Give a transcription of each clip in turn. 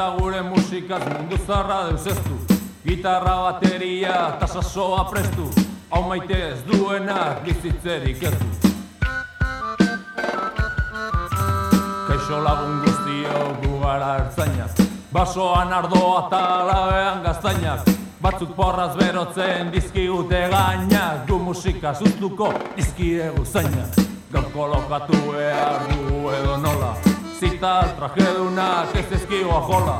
Eta gure musikaz mundu zarra deusestu Gitarra bateria eta sasoa prestu. Hau maite ez duenak bizitzerik ez du. Kaixo lagun guztio gu gara ertzainak. Basoan ardoa eta labean gaztainak. Batzuk porraz berotzen dizkigute gainak. Du musika zuztuko dizkiegu zainak Gaur kolokatu behar dugu edo nola Zita trajedunak ez ezkigoa jola.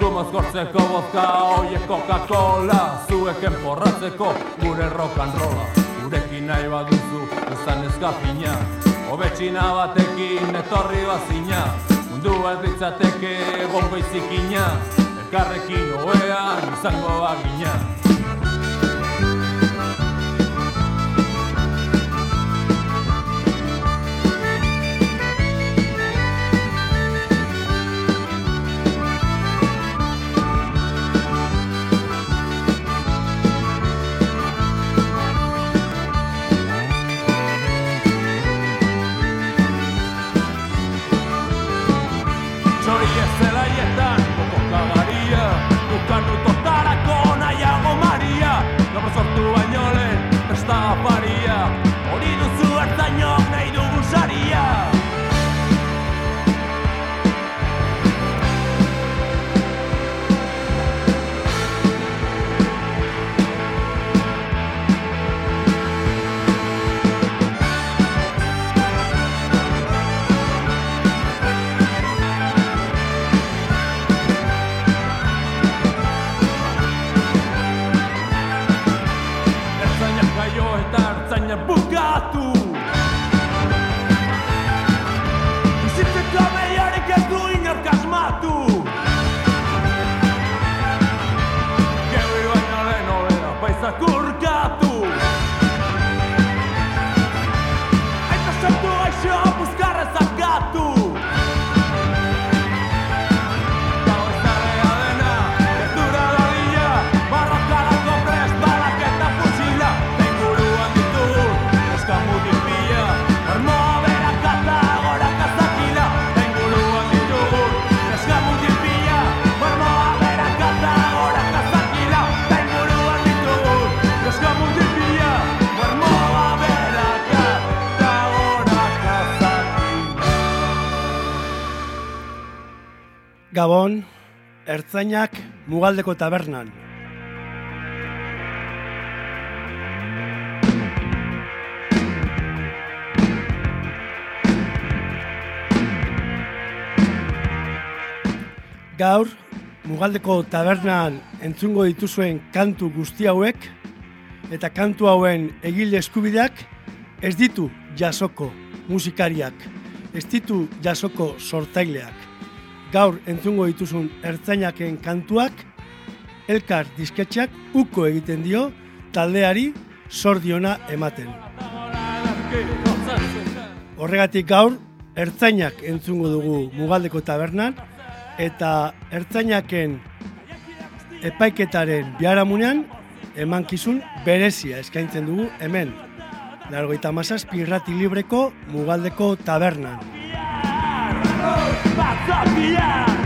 Du mozkortzeko bozka oie Coca-Cola. Zueken porratzeko gure rock and rolla. Gurekin nahi baduzu izan eskapina Hobetxina batekin etorri bazina. Mundu ez ditzateke gongo izikina Elkarrekin hoean izango bagina Gabon, ertzainak mugaldeko tabernan. Gaur, mugaldeko tabernan entzungo dituzuen kantu guzti hauek eta kantu hauen egile eskubideak ez ditu jasoko musikariak, ez ditu jasoko sortaileak gaur entzungo dituzun ertzainaken kantuak, elkar disketxeak uko egiten dio taldeari sordiona ematen. Horregatik gaur, ertzainak entzungo dugu mugaldeko tabernan, eta ertzainaken epaiketaren biharamunean emankizun berezia eskaintzen dugu hemen. Largoita mazazpi irrati libreko mugaldeko tabernan. Batzapian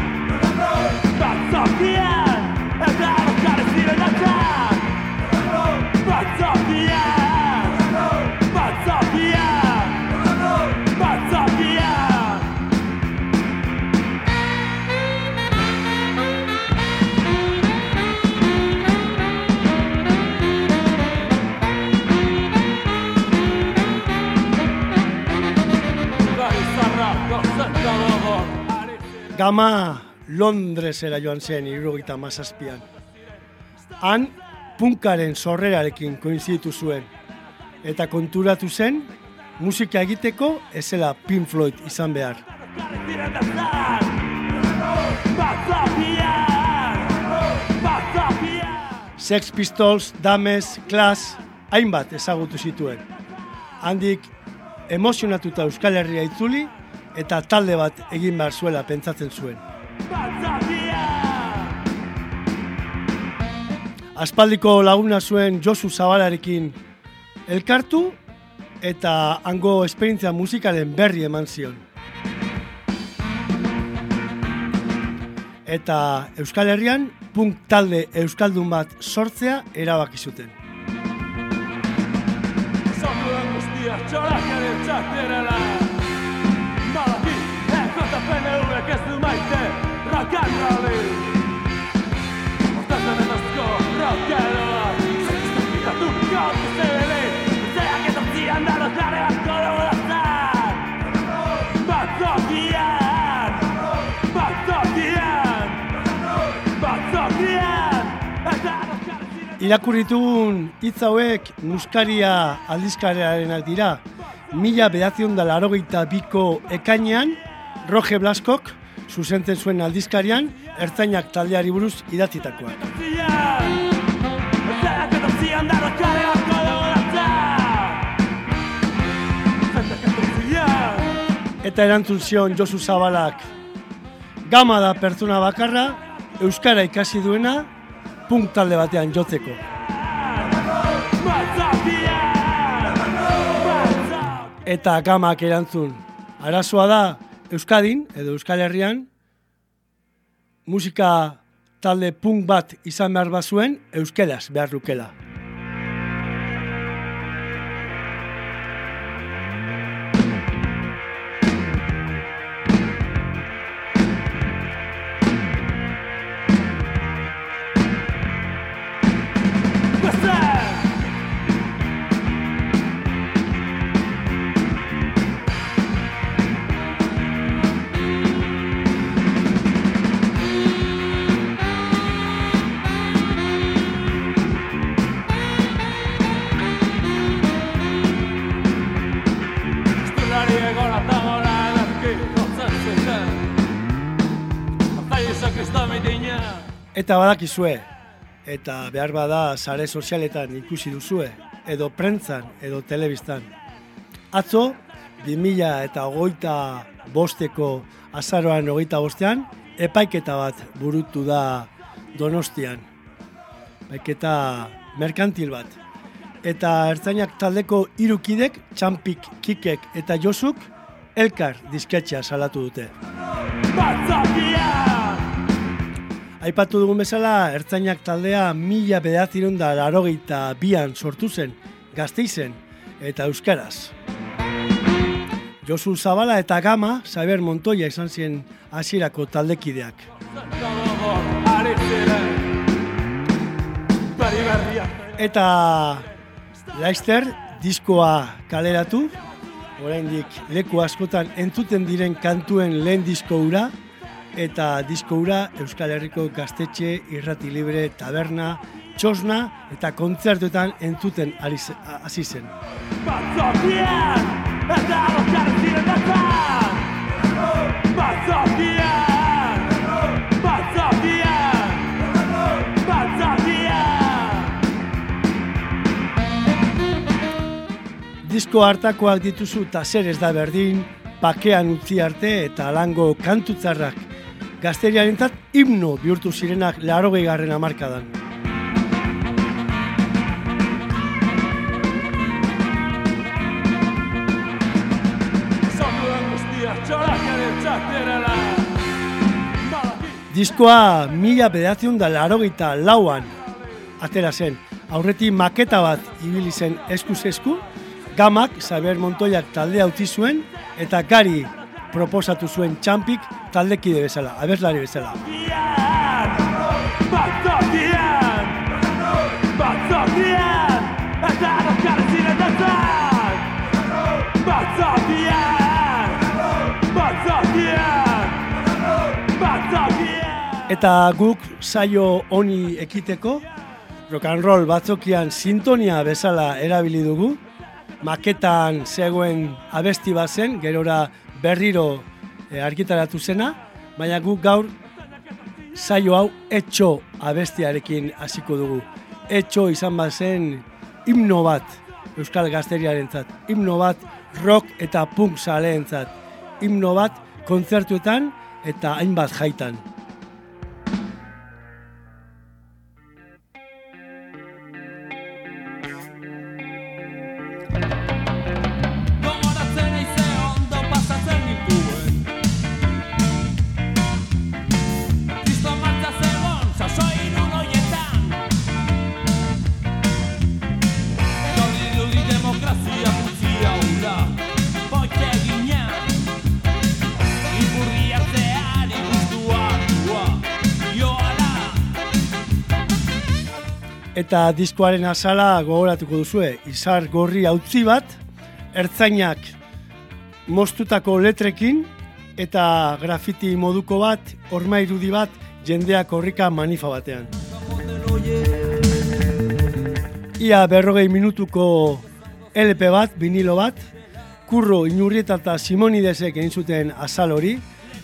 Batzapian Eta elkar ez diren atzak Gama Londresera joan zen irrogeita mazazpian. Han, punkaren sorrerarekin koinziditu zuen. Eta konturatu zen, musika egiteko ezela Pink Floyd izan behar. Sex Pistols, Dames, Clash, hainbat ezagutu zituen. Handik emozionatuta Euskal Herria itzuli eta talde bat egin behar zuela pentsatzen zuen. Aspaldiko laguna zuen Josu Zabalarekin elkartu eta hango esperientzia musikalen berri eman zion. eta Euskal Herrian punk talde euskaldun bat sortzea erabaki zuten. Zonduen guztia txorakaren Irakurritugun hitz hauek muskaria aldizkarearenak dira. Mila bedazion da larogeita biko ekainean, Roge Blaskok, zuzentzen zuen aldizkarian, ertzainak taldeari buruz etortzian Eta erantzun zion Josu Zabalak, gama da pertsona bakarra, Euskara ikasi duena, punk talde batean jotzeko. Eta gamak erantzun, arazoa da Euskadin edo Euskal Herrian musika talde punk bat izan behar bazuen euskeraz behar lukela. Eta badakizue, eta behar bada sare sozialetan ikusi duzue, edo prentzan, edo telebistan. Atzo, 2000 eta hogeita bosteko azaroan hogeita bostean, epaiketa bat burutu da donostian. Epaiketa merkantil bat. Eta ertzainak taldeko irukidek, txampik, kikek eta josuk, elkar disketxea salatu dute. Batzokian Aipatu dugun bezala, ertzainak taldea mila bederatzerun da larogeita bian sortu zen, gazteizen eta euskaraz. Josu Zabala eta Gama, Saber Montoya izan ziren hasierako taldekideak. Eta Leister diskoa kaleratu, oraindik leku askotan entzuten diren kantuen lehen disko hura, eta disko hura Euskal Herriko gaztetxe, irrati libre, taberna, txosna eta kontzertuetan entzuten hasi zen. Batzokian Eta Batzokian Batzokian Batzokian Disko hartakoak dituzu eta zer ez da berdin, pakean utzi arte eta alango kantutzarrak gazteriarentzat himno bihurtu zirenak larogei garren amarkadan. Diskoa mila bedatziun da larogeita lauan atera zen. Aurretik maketa bat ibili zen eskuz esku, gamak Xaber Montoyak taldea utzi zuen eta gari proposatu zuen txampik taldekide bezala, abeslari bezala. Eta guk saio honi ekiteko, rock and roll batzokian sintonia bezala erabili dugu, maketan zegoen abesti bat zen, gerora berriro eh, argitaratu zena, baina guk gaur saio hau etxo abestiarekin hasiko dugu. Etxo izan bat zen himno bat Euskal Gazteriarentzat, himno bat rock eta punk zaleentzat, himno bat kontzertuetan eta hainbat jaitan. Eta diskoaren azala gogoratuko duzue, izar gorri hautzi bat, ertzainak mostutako letrekin, eta grafiti moduko bat, orma irudi bat, jendeak horrika manifa batean. Ia berrogei minutuko LP bat, vinilo bat, kurro inurrieta eta simonidesek egin zuten azal hori,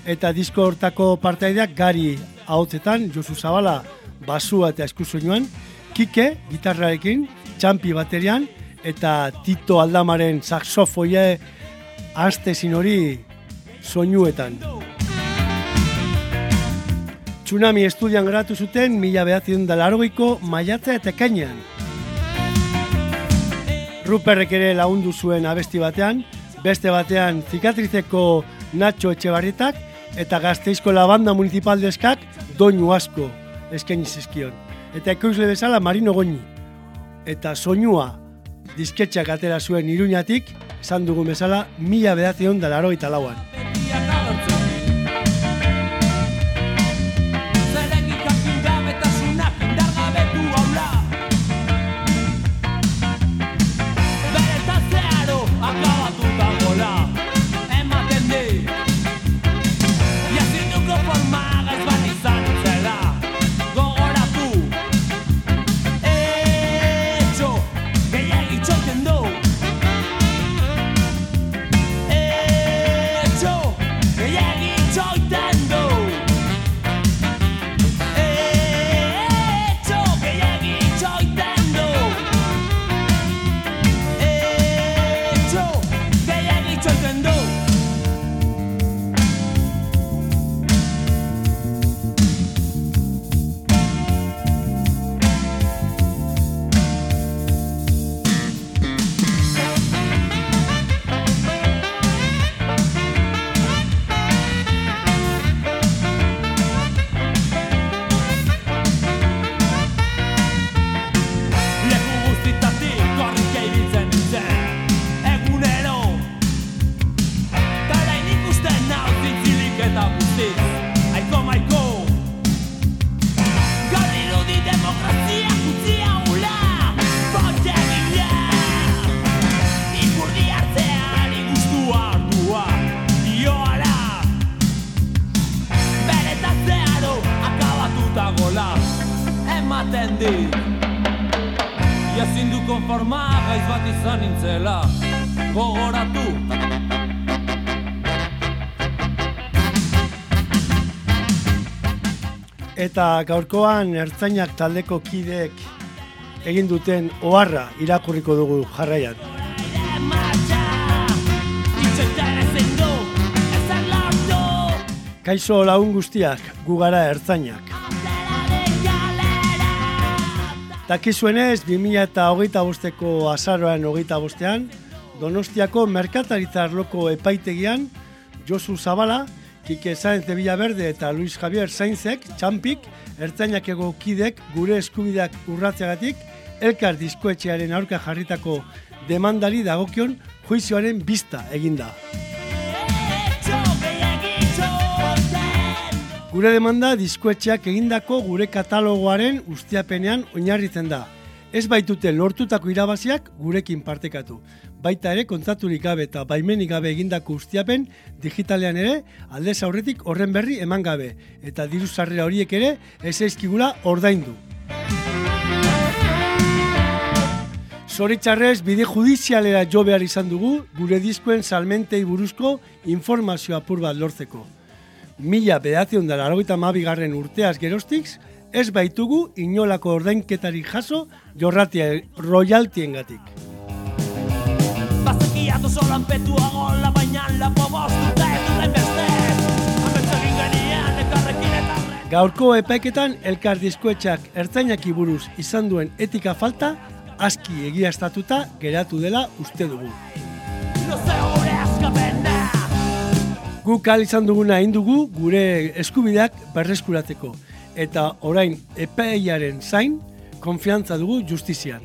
eta disko hortako partaideak gari hautzetan, Josu Zabala, basua eta eskusoinuan, Kike, gitarrarekin, Txampi baterian, eta Tito Aldamaren saxofoie aztezin hori soinuetan. Tsunami estudian gratu zuten mila behatzen da larogeiko maiatza eta kainean. Ruperrek ere lagundu zuen abesti batean, beste batean zikatrizeko Nacho Etxebarritak eta gazteizko labanda municipal deskak doinu asko eskaini zizkion. Eta ekoizle bezala Marino Goñi. Eta soinua disketxak atera zuen iruñatik, esan dugun bezala, mila behatzion da laro lauan. Eta gaurkoan ertzainak taldeko kideek egin duten oharra irakurriko dugu jarraian. Kaixo lagun guztiak, gugara ertzainak. Takizuenez, 2000 eta hogeita bosteko azaroan hogeita bostean, Donostiako merkataritzarloko epaitegian, Josu Zabala, Kike Sainz de Villaverde eta Luis Javier Sainzek, txampik, ertzainak kidek gure eskubideak urratzeagatik, elkar diskoetxearen aurka jarritako demandari dagokion juizioaren bista eginda. Gure demanda diskoetxeak egindako gure katalogoaren ustiapenean oinarritzen da. Ez baitute lortutako irabaziak gurekin partekatu baita ere kontraturik gabe eta baimenik gabe egindako ustiapen digitalean ere aldez aurretik horren berri eman gabe eta diru sarrera horiek ere ez eizkigula ordaindu. Zoritxarrez, bide judizialera jo behar izan dugu gure diskuen salmentei buruzko informazio apur bat lortzeko. Mila bedatzion dara mabigarren urteaz gerostik, ez baitugu inolako ordainketari jaso jorratia royaltien gatik. Bazekiatu solan petua gola baina lapo bostu beste Gaurko epaiketan elkar diskoetxak ertzainak buruz izan duen etika falta aski egiaztatuta geratu dela uste dugu. Guk kal izan duguna indugu gure eskubideak berreskuratzeko eta orain epeiaren zain konfiantza dugu justizian.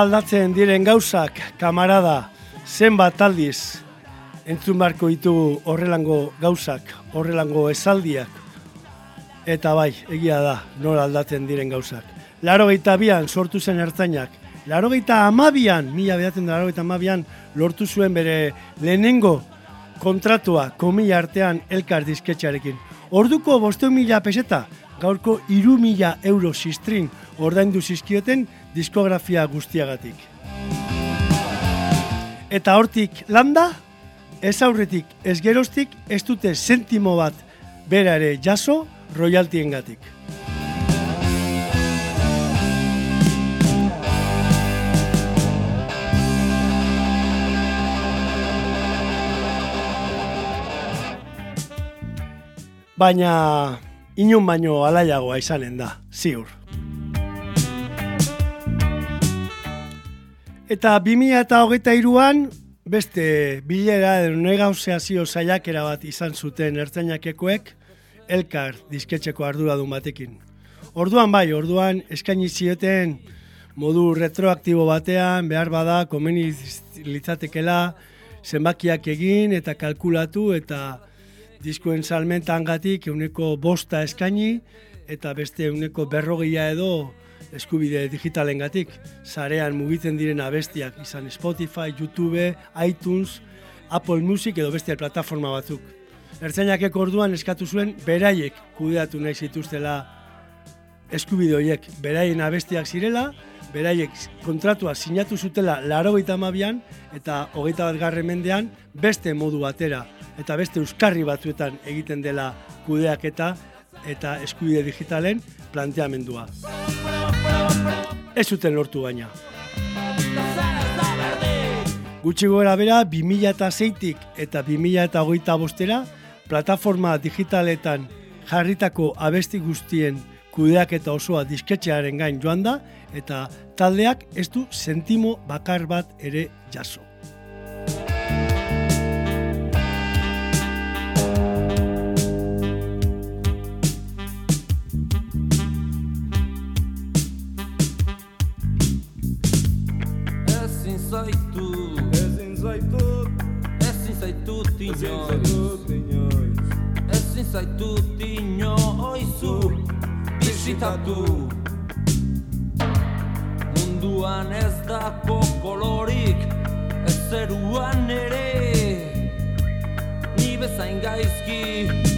Aldatzen diren gauzak, kamarada, zenbat aldiz, entzun barko ditugu horrelango gauzak, horrelango esaldiak, eta bai, egia da, nola aldatzen diren gauzak. Laro bian sortu zen ertzainak, laro amabian, mila behatzen da laro amabian, lortu zuen bere lehenengo kontratua komila artean elkar disketxarekin. Orduko bosteun mila peseta, gaurko iru mila euro sistrin ordaindu zizkioten diskografia guztiagatik. Eta hortik landa, ez aurretik, ez gerostik, ez dute sentimo bat bera ere jaso royaltien gatik. Baina inun baino alaiagoa izanen da, ziur. Eta 2008an beste bilera edo negauziazio zaiakera bat izan zuten ertzainakekoek elkar disketxeko arduradun batekin. Orduan bai, orduan eskaini zioten modu retroaktibo batean behar bada komeni litzatekela zenbakiak egin eta kalkulatu eta diskuen salmentan gatik euneko bosta eskaini eta beste euneko berrogia edo eskubide digitalen gatik, zarean mugitzen diren abestiak, izan Spotify, YouTube, iTunes, Apple Music edo beste plataforma batzuk. Ertzainak orduan eskatu zuen, beraiek kudeatu nahi zituztela eskubide horiek, beraien abestiak zirela, beraiek kontratua sinatu zutela laro gaita amabian, eta hogeita bat garren mendean, beste modu batera, eta beste euskarri batzuetan egiten dela kudeak eta eta eskubide digitalen planteamendua. Ez zuten lortu baina. Gutxi gora bera, 2006tik eta 2008 bostera, plataforma digitaletan jarritako abesti guztien kudeak eta osoa disketxearen gain joan da, eta taldeak ez du sentimo bakar bat ere jaso. Bizitatu Munduan ez dako kolorik ez zeruan ere. Ni bezain gaizki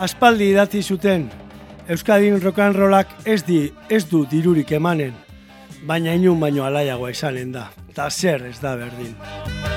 Aspaldi idatzi zuten. Euskadin rokan rolak ez di ez du dirurik emanen. Baina inun baino alaiagoa izanen da Ta zer ez da berdin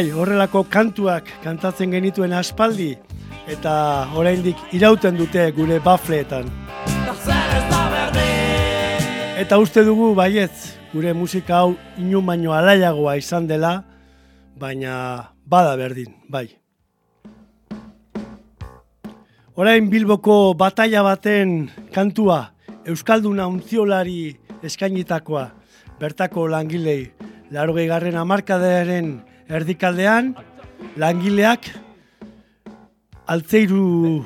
bai, horrelako kantuak kantatzen genituen aspaldi eta oraindik irauten dute gure bafleetan. Eta uste dugu baietz, gure musika hau inun baino alaiagoa izan dela, baina bada berdin, bai. Orain Bilboko bataia baten kantua, Euskalduna untziolari eskainitakoa, bertako langilei, larogei garren amarkadearen erdikaldean, langileak altzeiru,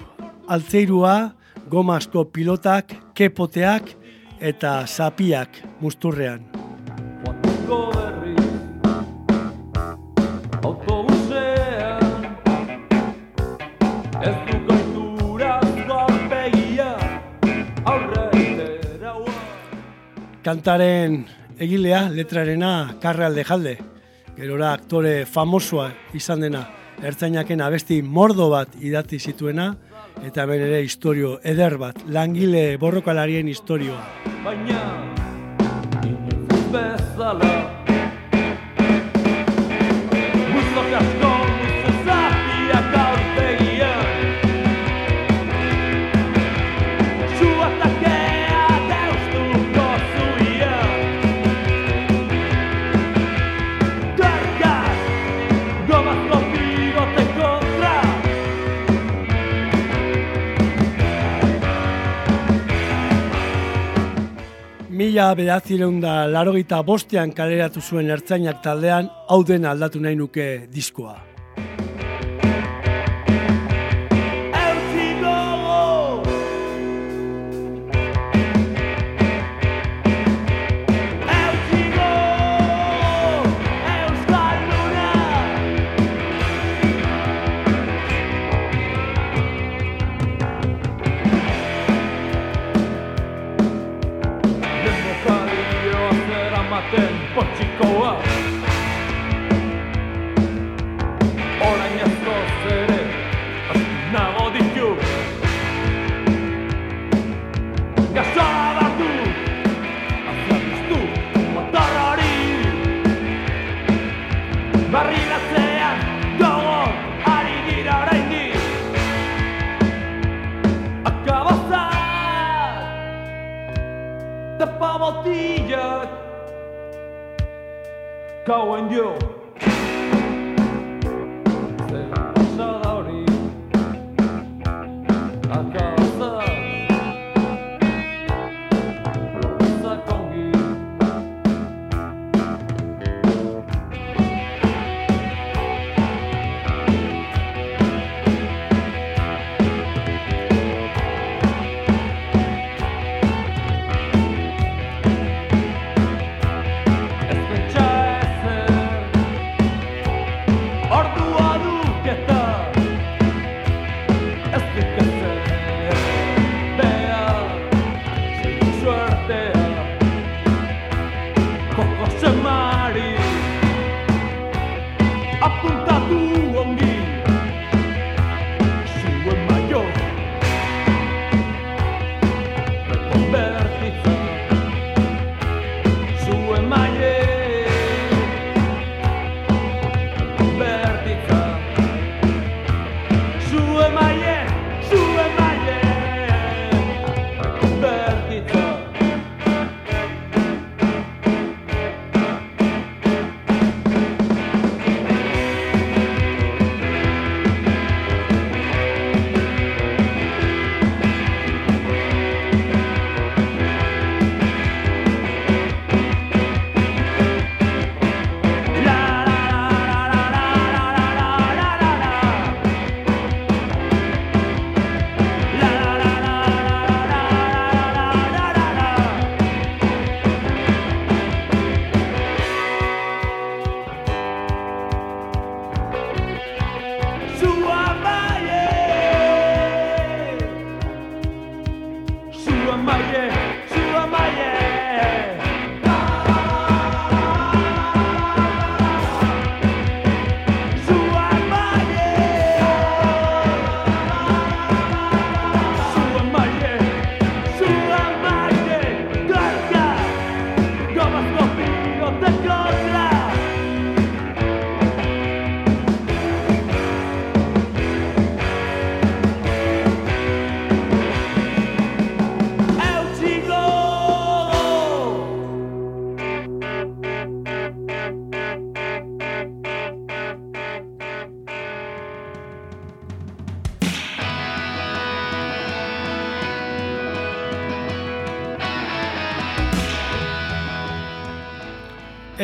altzeirua, gomazko pilotak, kepoteak eta sapiak musturrean. Kantaren egilea, letrarena, karre alde jalde gerora aktore famosoa izan dena, ertzainaken abesti mordo bat idati zituena, eta ben ere historio eder bat, langile borrokalarien historioa. Baina, bezala, Mila behatzireun da larogita bostean kaleratu zuen ertzainak taldean, hau den aldatu nahi nuke diskoa.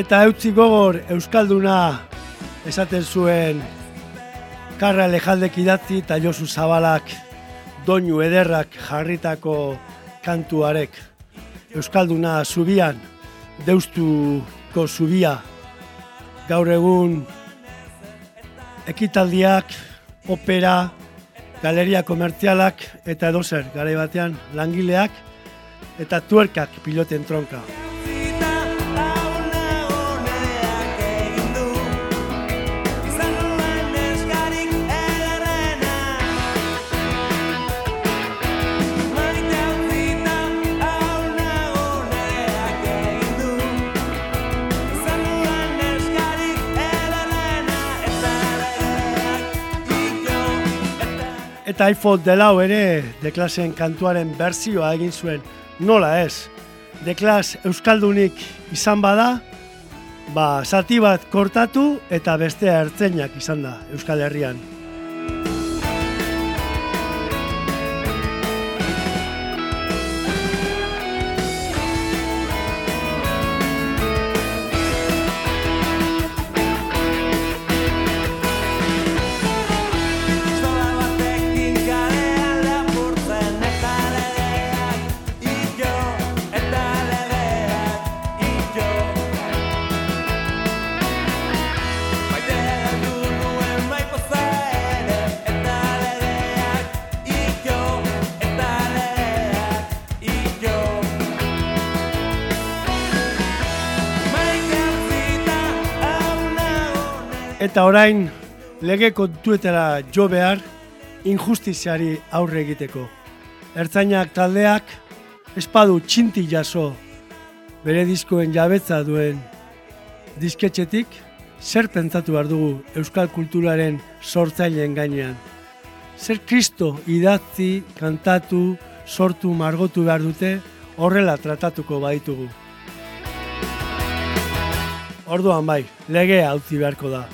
Eta eutzi gogor Euskalduna esaten zuen Karra Alejaldek idatzi eta Josu Zabalak doinu ederrak jarritako kantuarek. Euskalduna zubian, deustuko zubia, gaur egun ekitaldiak, opera, galeria komertzialak eta edozer, gara batean langileak eta tuerkak piloten tronka. Eta iPhone delau ere deklasen kantuaren berzioa egin zuen nola ez. Deklas Euskaldunik izan bada, ba, zati bat kortatu eta bestea ertzeinak izan da Euskal Herrian. Eta orain lege kontuetara jo behar injustiziari aurre egiteko. Ertzainak taldeak espadu txinti jaso bere diskoen jabetza duen disketxetik zer pentsatu behar dugu euskal kulturaren sortzaileen gainean. Zer kristo idatzi, kantatu, sortu, margotu behar dute horrela tratatuko baitugu. Orduan bai, legea utzi beharko da.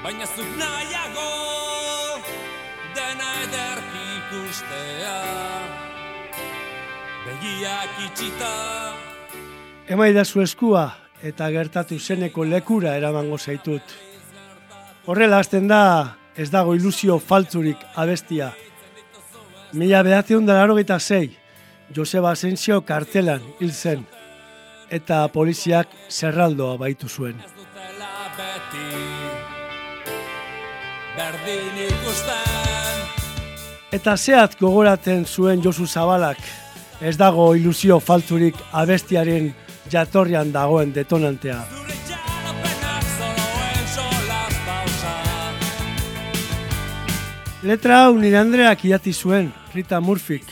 Baina zuk nahiago dena ederki ikustea Begiak itxita Emaidazu eskua eta gertatu zeneko lekura eramango zaitut. Horrela hasten da ez dago ilusio faltzurik abestia. Mila behatzeun da zei, Joseba Asensio kartelan hil zen, eta poliziak zerraldoa baitu zuen. Eta zehat gogoratzen zuen Josu Zabalak, ez dago ilusio faltzurik abestiaren jatorrian dagoen detonantea. Letra hau nire Andreak iati zuen, Rita Murphyk,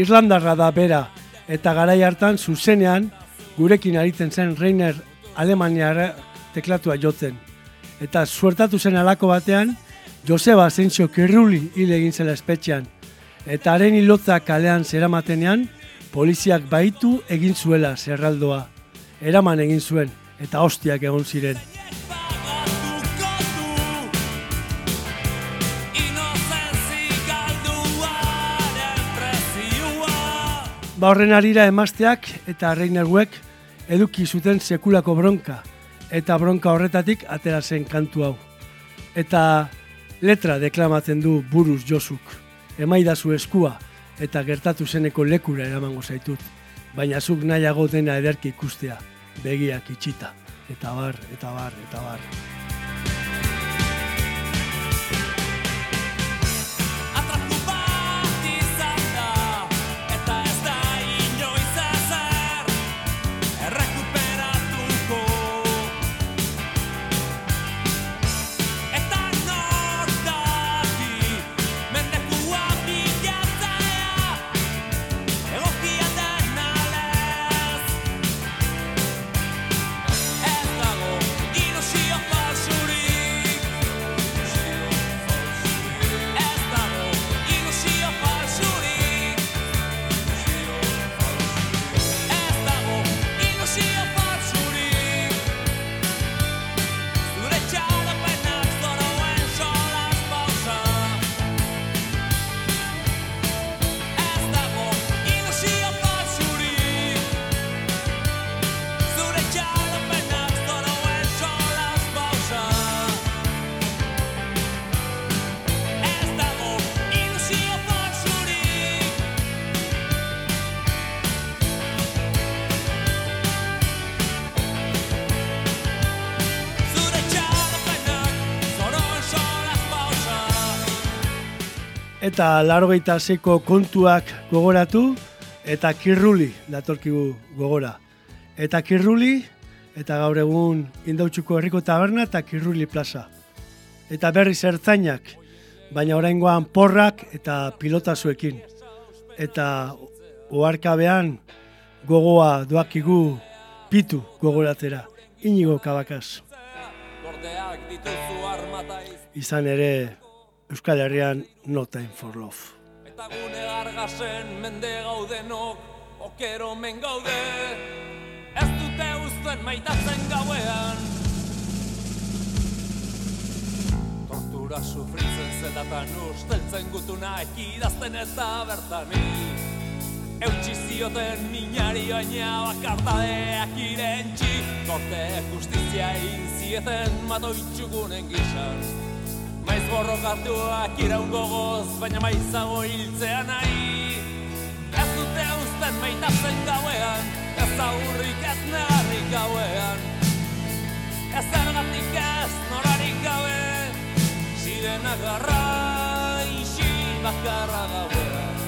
Irlandarra da bera, eta garai hartan zuzenean gurekin aritzen zen Reiner Alemaniara teklatua jotzen. Eta suertatu zen alako batean, Joseba Asensio Kerruli hile egin zela espetxean. Eta haren hilotza kalean zeramatenean, poliziak baitu egin zuela zerraldoa. Eraman egin zuen, eta hostiak egon ziren. Ba horren arira emazteak eta reinerguek eduki zuten sekulako bronka eta bronka horretatik atera zen kantu hau. Eta letra deklamatzen du buruz josuk. Emaidazu eskua eta gertatu zeneko lekura eramango zaitut. Baina zuk nahiago dena ederki ikustea, begiak itxita. Eta bar, eta bar, eta bar. Eta largoita zeko kontuak gogoratu eta kirruli datorkigu gogora. Eta kirruli eta gaur egun indautxuko herriko taberna eta kirruli plaza. Eta berri zertzainak, baina oraingoan porrak eta pilotazuekin. Eta oarkabean gogoa doakigu pitu gogoratera. Inigo kabakaz. Izan ere, Euskal Herrian No Time for Love. Eta gune gargasen mende gaudenok, okero men gaude, ez dute uzten maitatzen gauean. Tortura sufritzen zelatan usteltzen gutuna ekidazten ez da bertani. Eutsi zioten minari baina bakartadeak irentxi, korte justizia inzieten matoitxugunen gizan. Maiz borrokatuak iraun gogoz, baina maizago hiltzea nahi. Ez dute usten maitazen gauean, ez aurrik ez negarrik gauean. Ez ergatik ez norarik gabe, ziren agarra isi bakarra gauean.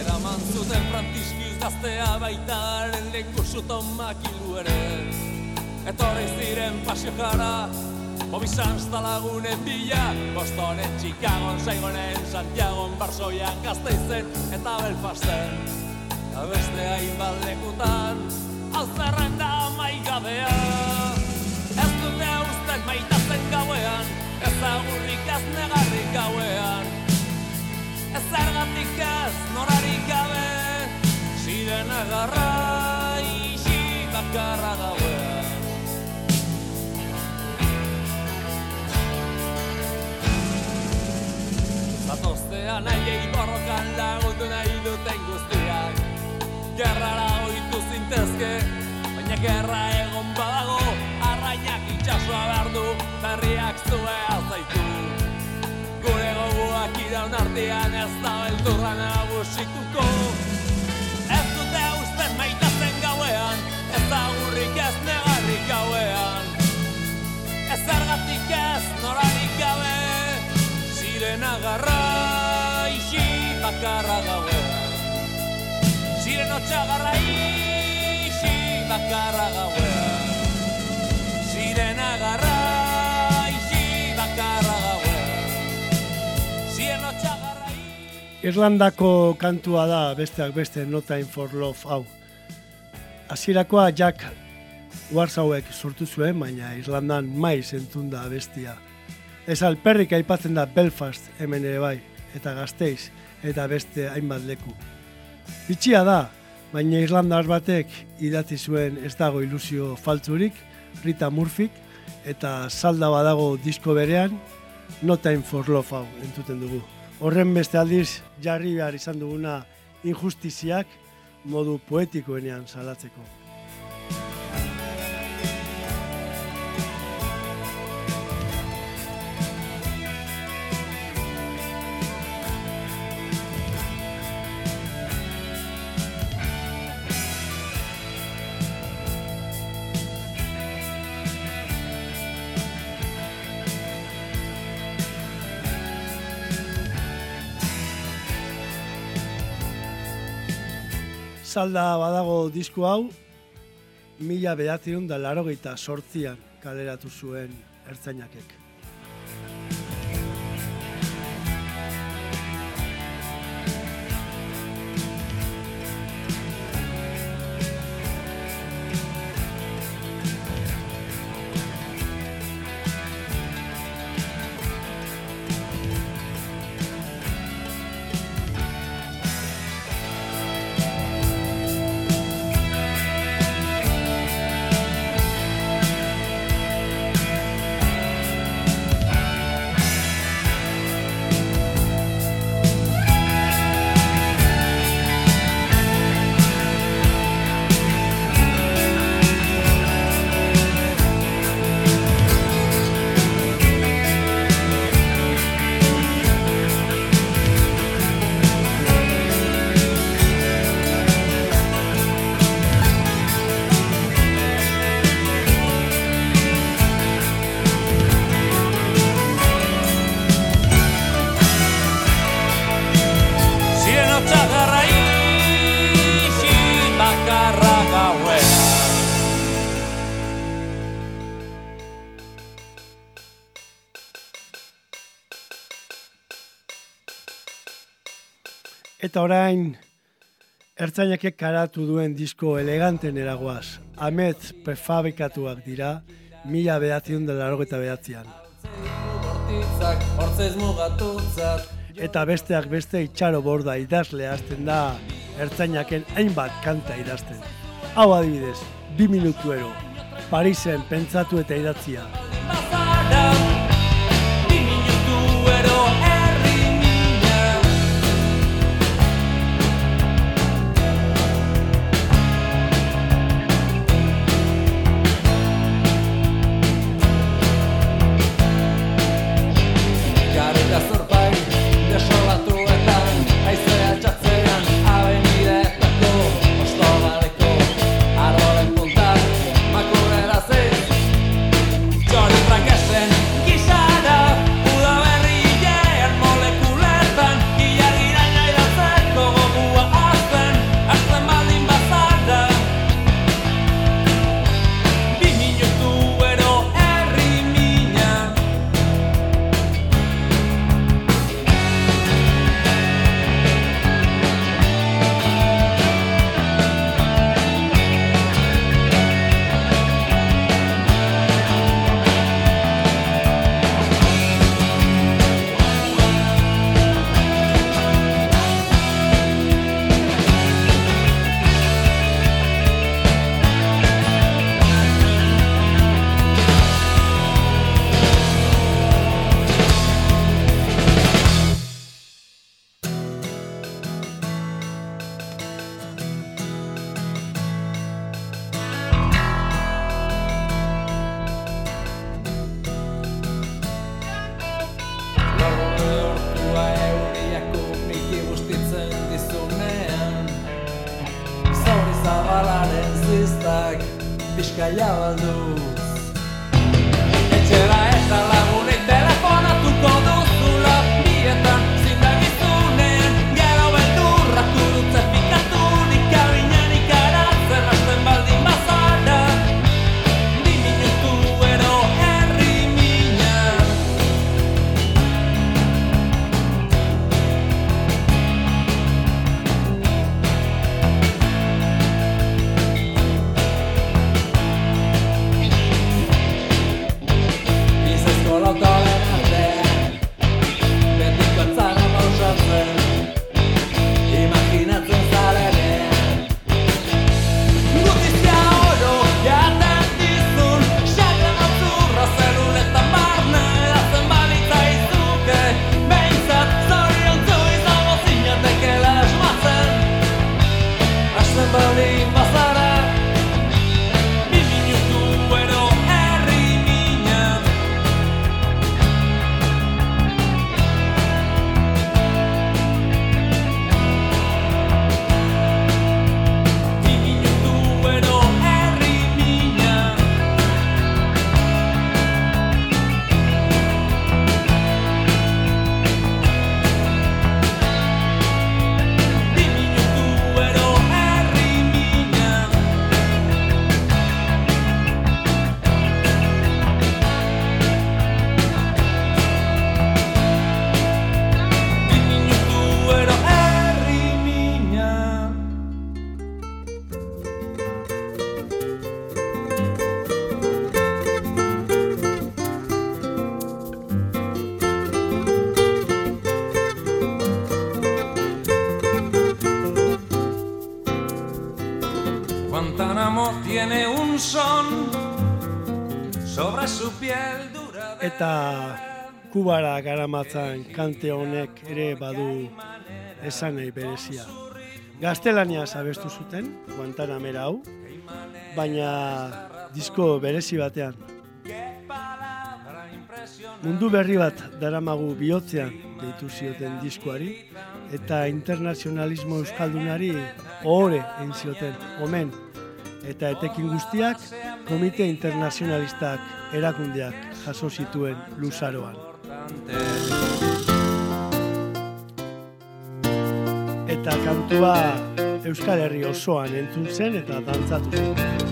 Eraman zuten frantiski gaztea baita haren leku zuton makilu ere. Etorri ziren pasio jara Bobisan lagunen bila. Bostonen, Chicagon, Saigonen, Santiagon, Barsoian, Gazteizen eta Belfasten. Eta beste hainbat lekutan Alzerren da maigabea. Ez dute usten maitazen gauean Ez agurrik ez negarrik gauean. Ez ergatik ez norarik gabe ziren agarra isi bakarra gauean Zatoztean nahi borrokan lagundu nahi duten guztiak. Gerrara oitu zintezke, baina gerra egon badago Arrainak itxasua behar du, berriak zue azaitu Gure goguak iraun artean ez da beldurra nagusituko agurrik ez negarrik gauean. Ez argatik ez norarik gabe Ziren agarra isi bakarra gauean. Ziren otxagarra isi bakarra gauean. Ziren agarra isi bakarra gauean. Irlandako kantua da besteak beste No Time for Love hau Hasierakoa Jack Warsawek sortu zuen, baina Irlandan maiz entzun da bestia. Ez alperrik aipatzen da Belfast hemen ere bai, eta gazteiz, eta beste hainbat leku. Bitxia da, baina Irlandar batek idatzi zuen ez dago ilusio faltzurik, Rita Murphyk, eta salda badago disko berean, No Time for Love hau entuten dugu. Horren beste aldiz jarri behar izan duguna injustiziak modu poetikoenean salatzeko. Salda badago disko hau, mila behatzion da laro sortzian kaleratu zuen ertzainakek. Eta orain, ertzainakek karatu duen disko eleganten eragoaz. Amet prefabikatuak dira, mila behatzion dela eta behatzian. Eta besteak beste itxaro borda idazle hasten da ertzainaken hainbat kanta idazten. Hau adibidez, bi minutu ero, Parisen pentsatu eta idatzia. Eta kubara garamatzan kante honek ere badu esan nahi berezia. Gaztelania abestu zuten, Guantanamera hau, baina disko berezi batean. Mundu berri bat daramagu bihotzean deitu zioten diskoari, eta internazionalismo euskaldunari ohore egin zioten, omen. Eta etekin guztiak, komite internazionalistak erakundeak jaso zituen luzaroan. Eta kantua Euskal Herri osoan entzun zen eta dantzatu zen.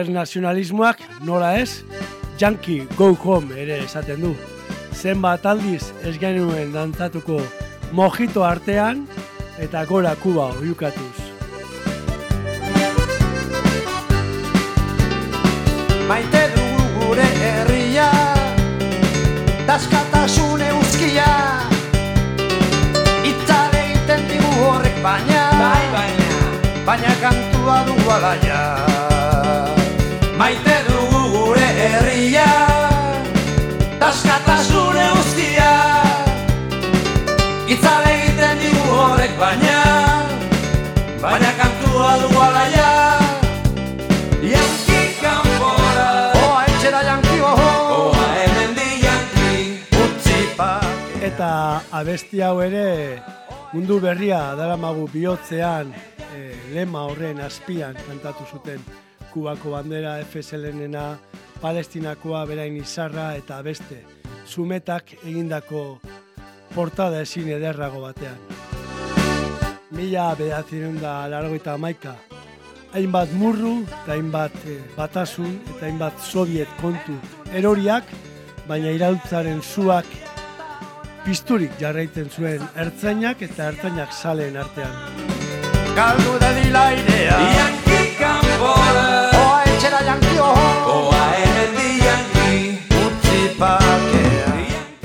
Internazionalismoak nola ez, Yankee Go Home ere esaten du. Zenbat aldiz ez genuen dantzatuko mojito artean eta gora kuba oiukatuz. maite dugu gure herria, taskatasun euskia, itzale egiten digu horrek baina, bai baina, baina kantua dugu alaia maite dugu gure herria. Taskatasune guztia Itzale egiten digu horrek baina Baina kantua dugu alaia. Yanki kanpora. Oa etxera yanki oho. Oa hemen di yanki utzipa Eta abesti hau ere mundu berria daramagu bihotzean eh, lema horren azpian kantatu zuten. Kubako bandera, FSLNena, Palestinakoa, berain izarra eta beste sumetak egindako portada ezin ederrago batean. Mila behatzen da largo eta maika, hainbat murru eta hainbat eh, batasun eta hainbat soviet kontu eroriak, baina irautzaren zuak pizturik jarraiten zuen ertzainak eta ertzainak salen artean. Galdu da dila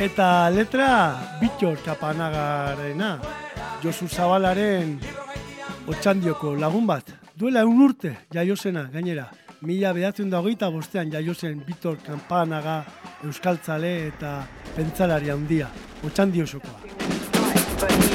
Eta letra Bitxor Kapanagarena, Josu Zabalaren otxandioko lagun bat. Duela egun urte jaiozena, gainera. Mila behatzen da hogeita bostean jaiozen Bitor Kampanaga, Euskaltzale eta Pentzalari handia. Otxandiosokoa.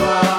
Bye.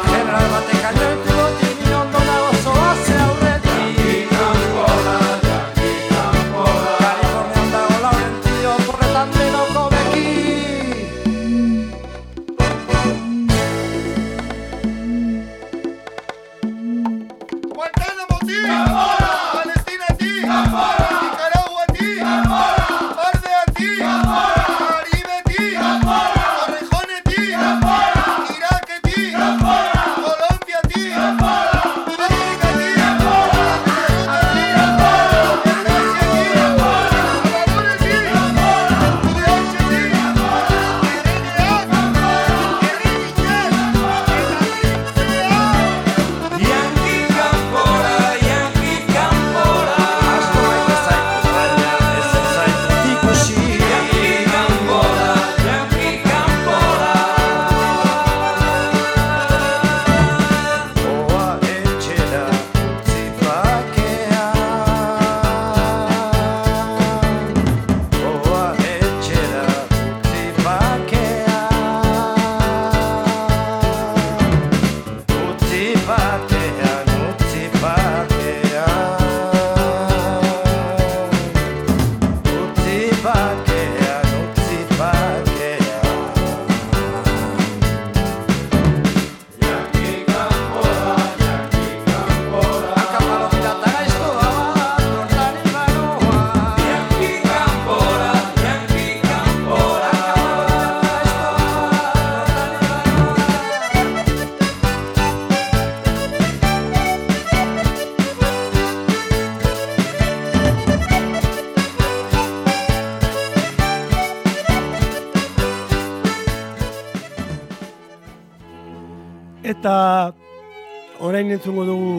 Orain entzungo dugu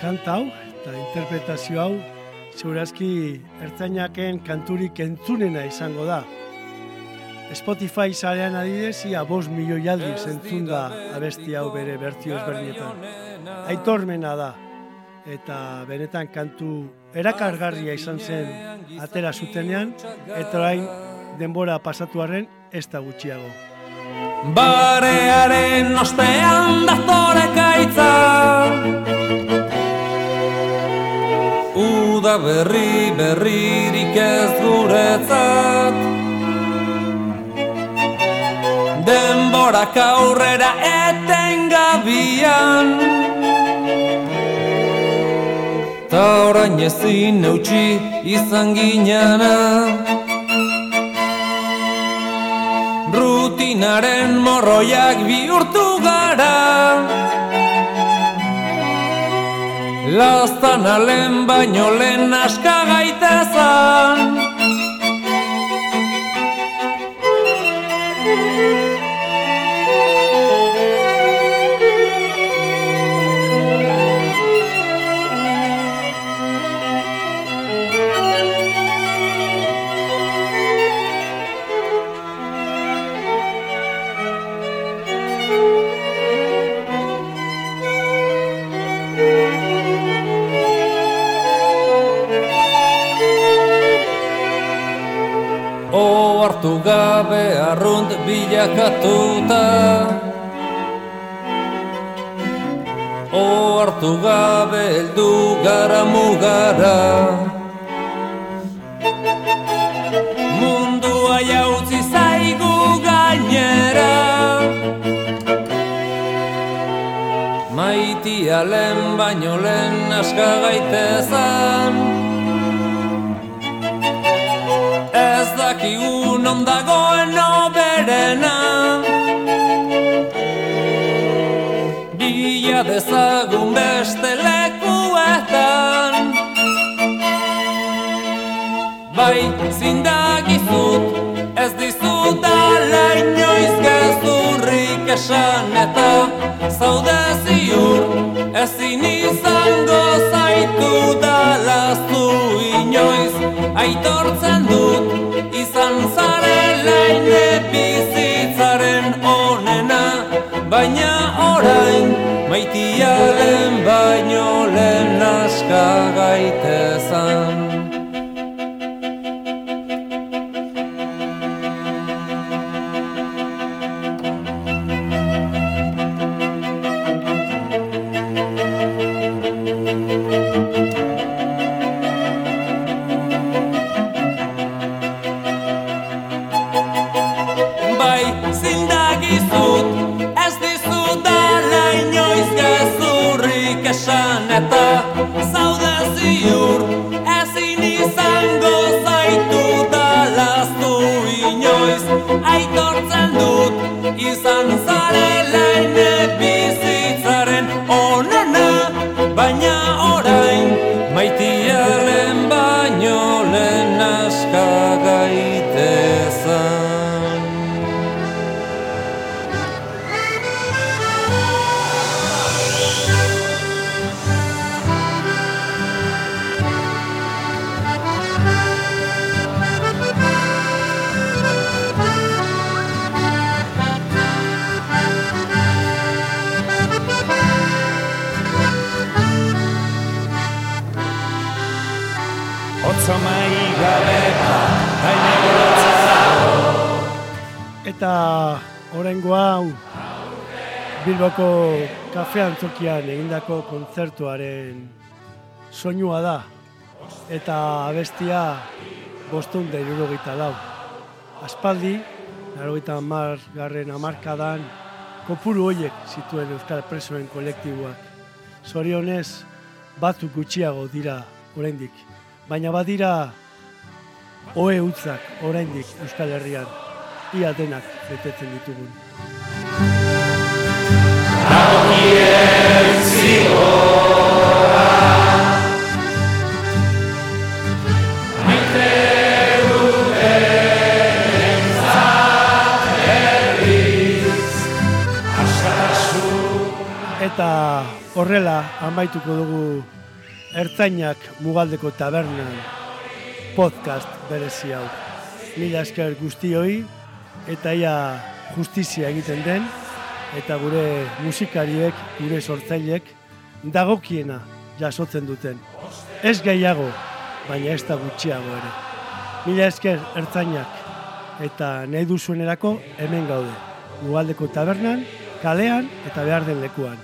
kanta hau eta interpretazio hau segurazki ertzainaken kanturik entzunena izango da. Spotify sarean adidez, ia bost milioi aldiz entzun da abesti hau bere bertio ezberdinetan. Aitormena da. Eta benetan kantu erakargarria izan zen atera zutenean, eta orain denbora pasatu arren ez da gutxiago. Barearen ostean datore kaitza Uda berri berririk ez guretzat. Denborak aurrera etengabian Ta orain ezin eutxi izan ginana Rutinaren morroiak bihurtu gara. Lastan alen baino lehen aska gaitezan arrunt bilakatuta Ohartu gabe heldu gara mugara. Mundua jautzi zaigu gainera. Maitia lehen baino lehen aska gaitezan. Ez dakigu non Bila dezagun beste lekuetan Bai, zindagizut, ez dizut ala inoiz gezurrik esan eta zaude ziur ezin izango zaitu dalaztu inoiz aitortzen dut. Izan zarela ine bizitzaren onena baina orain maitialen baino lehen aska gaitezan Eta oraingo hau Bilboko kafe antzokian egindako kontzertuaren soinua da. Eta abestia bostun da irurogeita lau. Aspaldi, larogeita hamar garren hamarkadan, kopuru hoiek zituen Euskal Presoen kolektiboak. Zorionez, batzuk gutxiago dira oraindik. Baina badira ohe hutzak oraindik Euskal Herrian. Ia denak betetzen ditugun. Eta horrela amaituko dugu Ertzainak Mugaldeko Tabernan podcast berezi hau. Mila esker guztioi eta ia justizia egiten den eta gure musikariek, gure sortzailek dagokiena jasotzen duten. Ez gehiago, baina ez da gutxiago ere. Mila esker ertzainak eta nahi duzuenerako hemen gaude. Ugaldeko tabernan, kalean eta behar den lekuan.